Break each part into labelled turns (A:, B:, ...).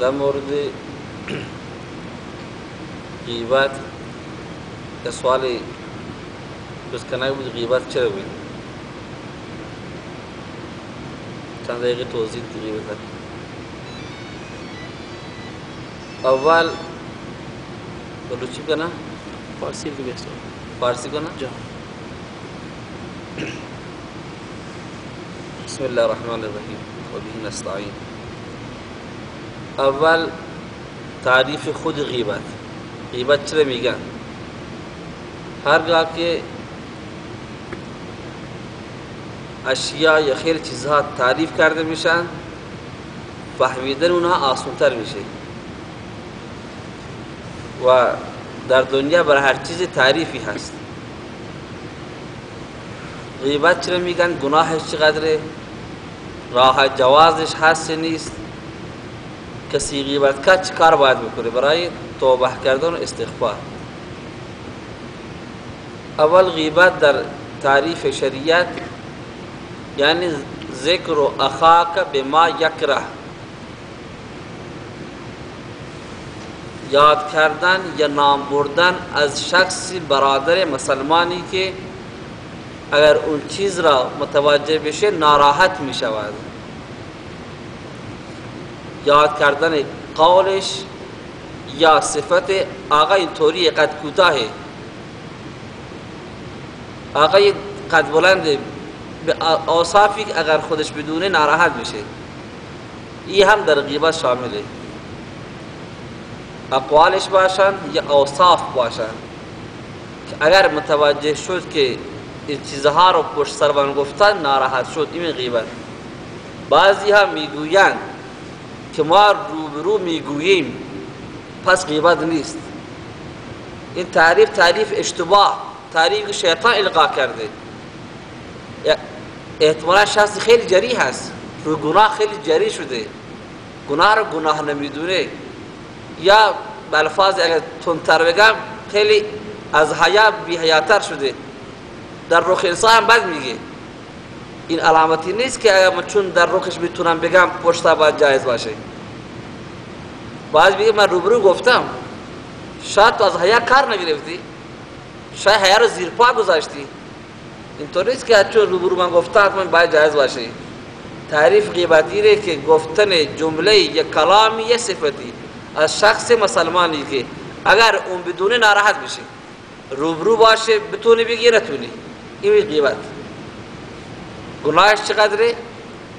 A: در مورد غیبت یه سوال بسکنه بود غیبت چرا بود چند دقیقه توضیح دی غیبت اول بلوچی کنه
B: فارسی دیگه است
A: فارسی کنه
B: جان
A: بسم الله الرحمن الرحیم. و به نستعین. اول تعریف خود غیبت. غیبت چرا میگن؟ هرگاه که اشیا یا خیلی چیزها تعریف کرده میشن فهمیدن اونها آسانتر میشه. و در دنیا برای هر چیز تعریفی هست. غیبت چرا میگن؟ گناهش چقدره؟ راه جوازش هست نیست؟ کسی غیبت کرد چه کار باید بکنه برای توبه کردن و استغفار. اول غیبت در تعریف شریعت یعنی ذکر و اخاک بما یکره. یاد کردن یا نام بردن از شخصی برادر مسلمانی که اگر اون چیز را متوجه بشه ناراحت می شود یاد کردن قولش یا صفت آقا این طوری قد کوتاهه آقا قد بلنده به اوصافی اگر خودش بدونه ناراحت میشه. این هم در غیبت شامله. اقوالش باشن یا اوصاف باشن اگر متوجه شد که این چیزها رو پشت سر گفتن ناراحت شد. این غیبت. بعضی ها می‌گویند که ما روبرو می‌گوییم پس غیبت نیست. این تعریف تعریف اشتباه تعریف شیطان القا کرده. احتمالا شخص خیلی جری هست. رو گناه خیلی جری شده. گناه رو گناه نمی‌دونه. یا بالفاظ اگر تندتر بگم خیلی از حیا بی حیاتر شده. در رخ انسان هم بد میگه. این علامتی نیست که اگر چون در رخش می‌تونم بگم پشتا باید جایز باشه. باز میگه من روبرو گفتم شاید تو از حیا کار نگرفتی شاید حیا رو زیر پا گذاشتی. اینطور نیست که چون روبرو من گفتم من باید جایز باشه. تعریف غیبتی ره که گفتن جمله یا کلامی یا صفتی از شخص مسلمانی که اگر اون بدون ناراحت بشه. روبرو باشه بتونی بگی نتونی این غیبت. گناهش چقدره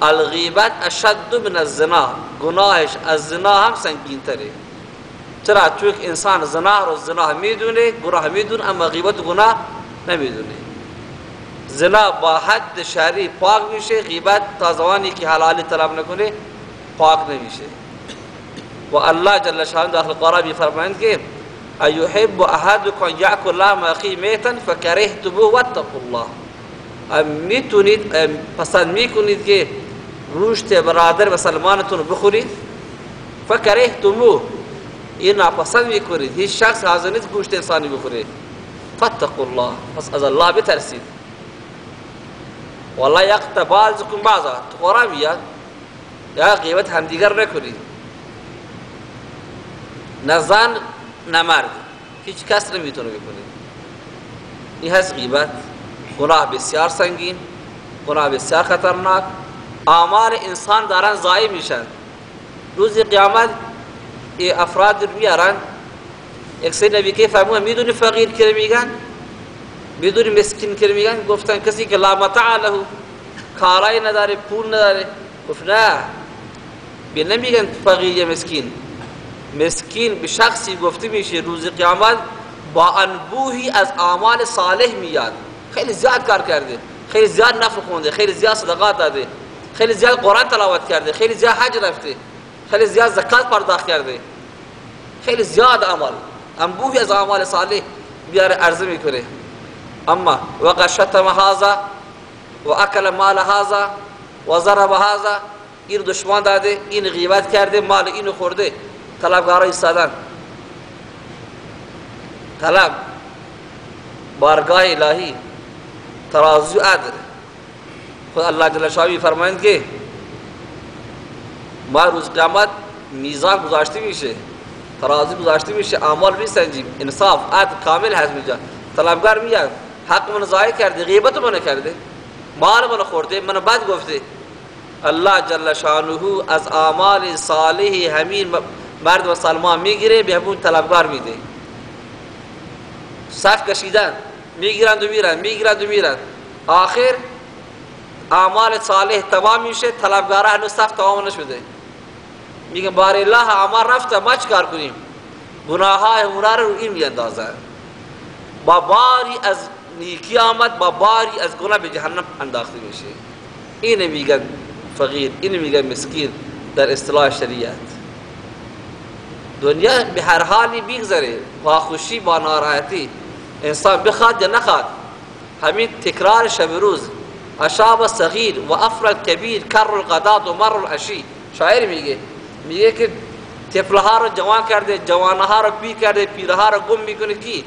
A: الغیبت اشد من الزنا گناهش از زنا هم سنگین تره چرا چون انسان زنا رو زنا می‌دونه گناه می‌دونه اما غیبت گناه نمی‌دونه زنا با حد شرعی پاک میشه غیبت تا زمانی که حلالی طلب نکنه پاک نمیشه و الله جل شانه داخل قرآن میفرمایند که ایحب احدکم یاکل لحم اخی میتا فکرهتموه واتقوا الله می‌تونید پسند می‌کنید که گوشت برادر مسلمانتون بخورید. فکرهتموه این ناپسند می‌کنید هیچ شخص حاضر نیست گوشت انسانی بخوره. فاتقوا الله پس از الله بترسید. والله یقت بعضکم بعضا قرآن میاد. یا غیبت همدیگر نکنید. نه زن نه مرد. هیچ کس نمی‌تونه بکنه. این هست غیبت گناه بسیار سنگین گناه بسیار خطرناک. آمار انسان دارن ضایع میشن. روز قیامت ای افراد رو میارن. یک سری نبی که فرمون می‌دونی فقیر که میگن؟ می‌دونی مسکین که میگن؟ گفتن کسی که لا متع له کارای نداره پول نداره. گفت نه. بی نمیگن فقیر یا مسکین. مسکین به شخصی گفته میشه روز قیامت با انبوهی از اعمال صالح میاد. خیلی زیاد کار کرده. خیلی زیاد نفل خونده خیلی زیاد صدقات داده. خیلی زیاد قرآن تلاوت کرده خیلی زیاد حج رفته. خیلی زیاد زکات پرداخت کرده. خیلی زیاد عمل انبوهی از اعمال صالح بیاره عرضه می‌کنه. اما وقت شتم هذا و اکل مال هذا و ضرب هذا این دشمن داده این غیبت کرده مال اینو خورده. طلبگارا ایستادن طلب. بارگاه الهی. ترازو عدل خود الله جل شانه فرمایند که ما روز قیامت میزان گذاشته میشه ترازی گذاشته میشه اعمال میسنجیم انصاف عدل کامل هست میجا طلبگار میاد حق من ضایع کرده غیبت من کرده. مال من خورده من بد گفته. الله جل شانه از اعمال صالح همین مرد و سلمان می‌گیره به همون طلبگار میده. صف کشیدن. می‌گیرند و میرند می‌گیرند و میرند آخر اعمال صالح تمام میشه طلبگاره هنوز صف تمام نشده میگن بار الله اعمال رفته ما چکار کنیم؟ گناه های رو این میاندازن. با باری از نیکی آمد با باری از گناه به جهنم انداخته میشه. این میگن فقیر این میگن مسکین در اصطلاح شریعت. دنیا به هر حالی بگذره با خوشی با ناراحتی. انسان بخواد یا نخواد همین تکرار شب روز اشاب صغیر و افرد کبیر کر القداد و مر العشی. شاعر میگه میگه که طفلها رو جوان کرده جوانها رو پیر کرده پیرها رو گم میکنه کی؟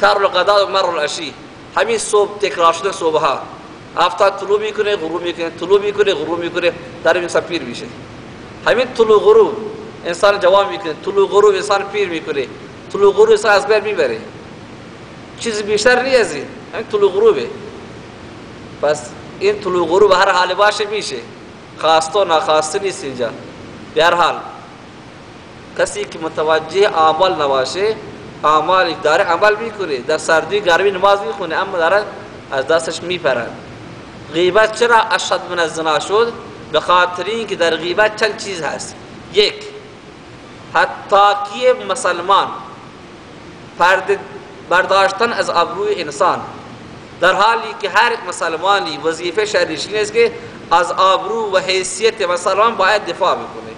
A: کر القداد و مر العشی. همین صبح تکرار شده صبح ها افتاد طلوع میکنه غروب میکنه طلوع میکنه غروب میکنه در این پیر میشه. همین طلوع غروب انسان جوان میکنه طلوع غروب انسان پیر میکنه. طلوع غروب انسان از بین میبره. چیز بیشتر این همین طلوع غروبه. پس این طلوع غروب هر حال باشه میشه. خواسته و ناخواسته نیست اینجا. به هر حال. کسی که متوجه اعمال نباشه اعمال داره عمل می‌کنه. در سردی گرمی نماز می‌خونه اما داره از دستش میپرن غیبت چرا اشد من از زنا شد؟ به خاطر اینکه در غیبت چند چیز هست. یک حتی مسلمان پرد برداشتن از ابروی انسان. در حالی که هر مسلمانی وظیفه شریش است که از آبرو و حیثیت مسلمان باید دفاع بکنه.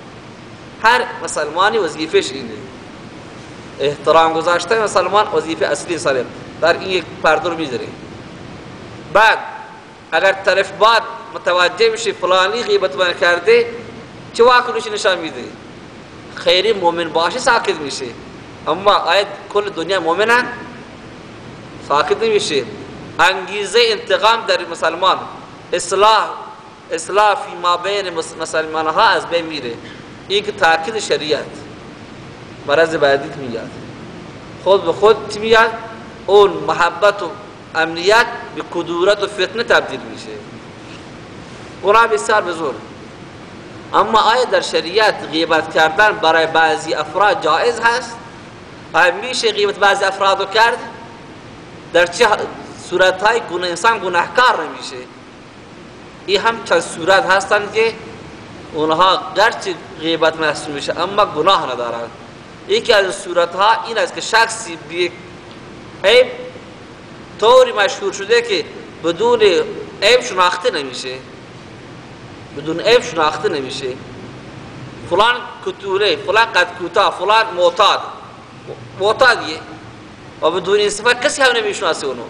A: هر مسلمانی وظیفش اینه احترام گذاشتن مسلمان وظیفه اصلی سالم در این یک پرده رو می‌ذاره بعد اگر طرف بعد متوجه میشه فلانی غیبت من کرده چه واکنشی نشان میده؟ خیری مومن باشه ساکت میشه. اما آید کل دنیا مومنن ساکت نمیشه انگیزه انتقام در مسلمان اصلاح اصلاح فی ما بین مسلمان ها از بین میره این که تاکید شریعت مرض بعدیت میاد خود به خود میاد اون محبت و امنیت به کدورت و فتنه تبدیل میشه گناه بسیار بزرگ اما آیا در شریعت غیبت کردن برای بعضی افراد جائز هست آیا میشه غیبت بعضی افراد رو کرد در چه صورت های گناه انسان گناهکار نمیشه. این هم چند صورت هستند که اونها گرچه غیبت محسوب میشه اما گناه ندارند. یکی از صورت ها این است که شخصی بی عیب طوری مشهور شده که بدون عیب شناخته نمیشه. بدون عیب شناخته نمیشه. فلان کتوله فلان قد کوتا فلان معتاد. معتادیه. و بدون این صفت کسی هم نمی‌شناسه اونو.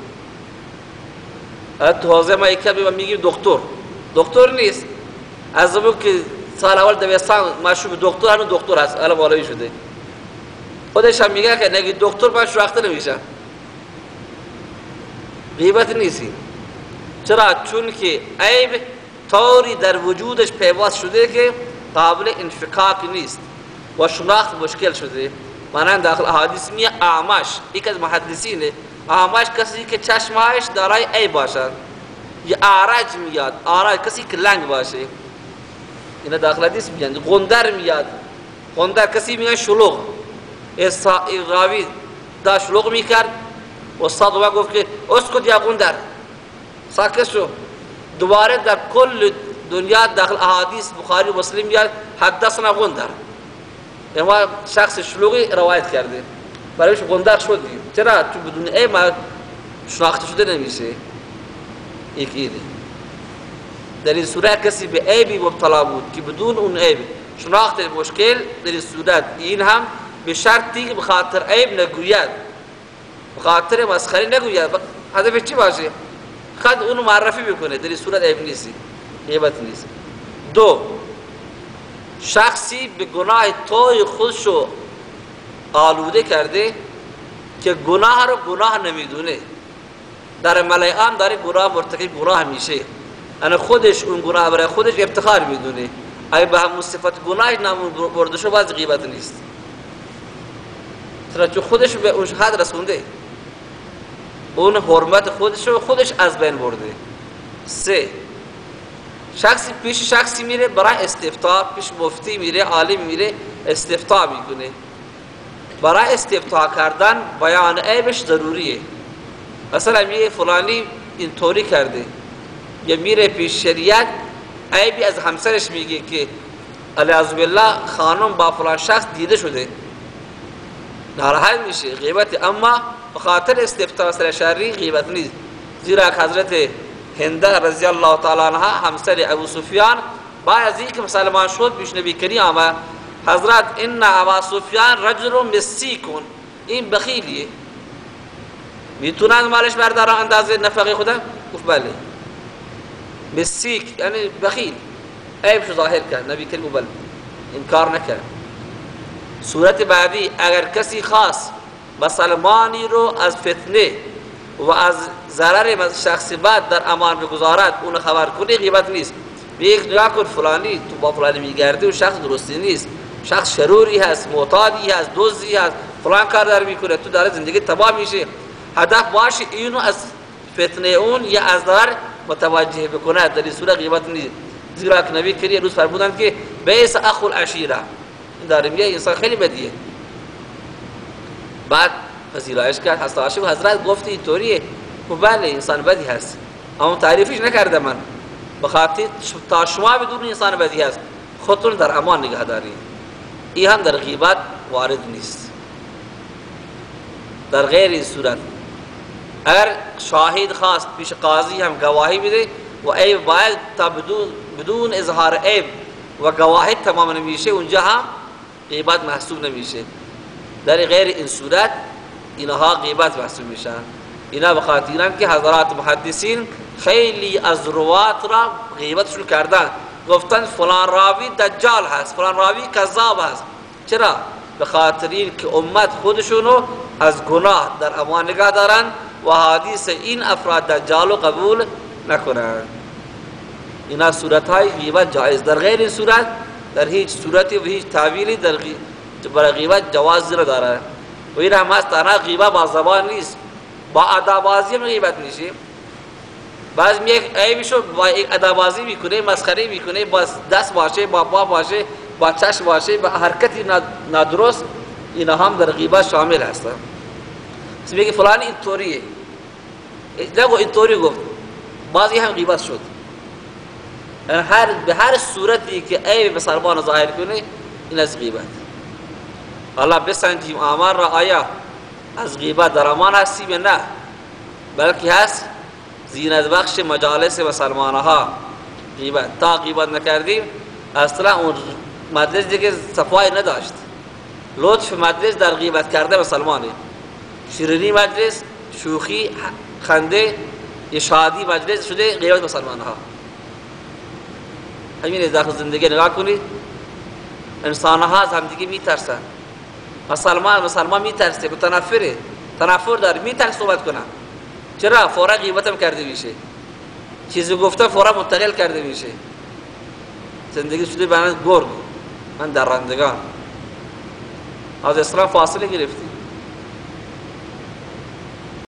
A: تو حوزه ما یکی میگیم دکتر. دکتر نیست. از زمان که سال اول دبیرستان مشروع دکتر هنو دکتر هست. الان بالایی شده. خودش هم میگه که نگی دکتر من شوخته نمیشه غیبت نیستی. چرا؟ چون که عیب طوری در وجودش پیواز شده که قابل انفکاک نیست. و شناخت مشکل شده. مانند داخل احادیث می اعمش. یک از محدثینه. اعمش کسی که چشمهایش دارای عیب باشد یا آرج میاد. آرج کسی که لنگ باشه. اینا داخل حدیث میگن. غندر میاد. غندر کسی میگن شلوغ. راوی دا شلوغ می‌کرد. استاد ما گفت که اسکت یا غندر. ساکت شو. دوباره در کل دنیا داخل احادیث بخاری و مسلم میاد حدثنا غندر. اما شخص شلوغی روایت کرده. برایش غندر شد چرا؟ تو بدون ای ما شناخته شده نمیشه. یک اینه. در این صورت کسی به عیبی مبتلا بود که بدون اون عیب شناخت مشکل در این صورت این هم به شرطی که بخاطر عیب نگوید. بخاطر مسخری نگوید. هدف چی باشه؟ خود اونو معرفی بکنه. در این صورت عیب نیستی عیبت نیست. دو شخصی به گناه توی خودشو آلوده کرده که گناه رو گناه نمی‌دونه. در ملائم داره گناه مرتکب گناه میشه. انا خودش اون گناه برای خودش افتخار می‌دونه. اگه به همون صفت گناهش نامون برده شو باز غیبت نیست. چرا؟ چون خودش به اون حد رسونده. اون حرمت خودش رو خودش از بین برده. سه شخصی پیش شخصی میره برای استفتا پیش مفتی میره عالم میره استفتا می‌کنه. برای استفتا کردن بیان عیبش ضروریه. مثلا میگه فلانی اینطوری کرده. یا میره پیش شریعت عیبی از همسرش میگه که علیه بالله خانم با فلان شخص دیده شده. ناراحت میشه غیبت. اما بخاطر استفتا سر شری غیبت نیست. زیرا حضرت هنده رضی الله تعالی عنها همسر ابو سفیان بعد از اینکه مسلمان شد پیش نبی کریم آمد حضرت ان ابا سفیان رجل مسیکون این بخیلیه می‌تونن مالش بردارن اندازه نفقه خدا گفت بله مسیک یعنی بخیل عیبش ظاهر کرد نبی کریم بله انکار نکرد صورت بعدی اگر کسی خاص مسلمانی رو از فتنه و از ضرر شخصی بعد در امان بگذارد اون خبر کنی غیبت نیست به یک نگاه کن فلانی تو با فلانی میگردی و شخص درستی نیست شخص شروری هست معتادی هست دوزی هست فلان کار در می‌کنه تو داره زندگی تباه میشه هدف باشه اینو از فتنه اون یا از ضرر متوجه بکنه در این صورت غیبت نیست زیرا که نبی کریم روز فرمودن که بیس اخو العشیره این داره میگه انسان خیلی بدیه بعد پذیرایش کرد حضرت حضرت گفت اینطوریه خب بله انسان بدی هست. اما تعریفش نکرده من. بخاطر تا شما بدون انسان بدی هست خودتون در امان نگه دارید. این هم در غیبت وارد نیست. در غیر این صورت. اگر شاهد خواست پیش قاضی هم گواهی بده و عیب باید تا بدون, بدون اظهار عیب و گواهی تمام نمیشه اونجا هم غیبت محسوب نمیشه. در غیر این صورت اینها غیبت محسوب میشن. اینا بخاطرن که حضرات محدثین خیلی از روات را غیبتشون کردن. گفتن فلان راوی دجال هست فلان راوی کذاب هست. چرا؟ به خاطر این که امت خودشونو از گناه در امان نگاه دارن و حدیث این افراد دجال قبول نکنند اینا صورت های غیبت جایز. در غیر این صورت در هیچ صورتی و هیچ تعبیری در برای غیبت جواز داره و این هم هست غیبت با زبان نیست. با ادابازی هم غیبت میشه بعض یک عیبشو با یک ادابازی می‌کنه مسخره می‌کنه با دست باشه با پا باشه با چشم باشه با حرکتی نادرست اینا هم در غیبت شامل هستن. میگه فلانی اینطوریه نگو اینطوری گفت. بعضی هم غیبت شد. هر به هر صورتی که عیب مسلمان ظاهر کنه این از غیبت. الله بسنجیم. آمار را آیا از غیبت در امان هستیم یا نه؟ بلکه هست زینت بخش مجالس مسلمان ها غیبت. تا غیبت نکردیم اصلا اون مدرس دیگه صفای نداشت. لطف مدرس در غیبت کرده مسلمانه. شیرینی مجلس شوخی خنده یه شادی مجلس شده غیبت مسلمان ها همین داخل زندگی نگاه کنید. انسان ها از همدیگه میترسن. مسلمان مسلمان میترسه متنفره. تنفر داره میترسه صحبت کنه. چرا؟ فورا غیبتم کرده میشه. چیزی گفته فورا منتقل کرده میشه. زندگی شده به گرگ. من درندگان. از اسلام فاصله گرفتی.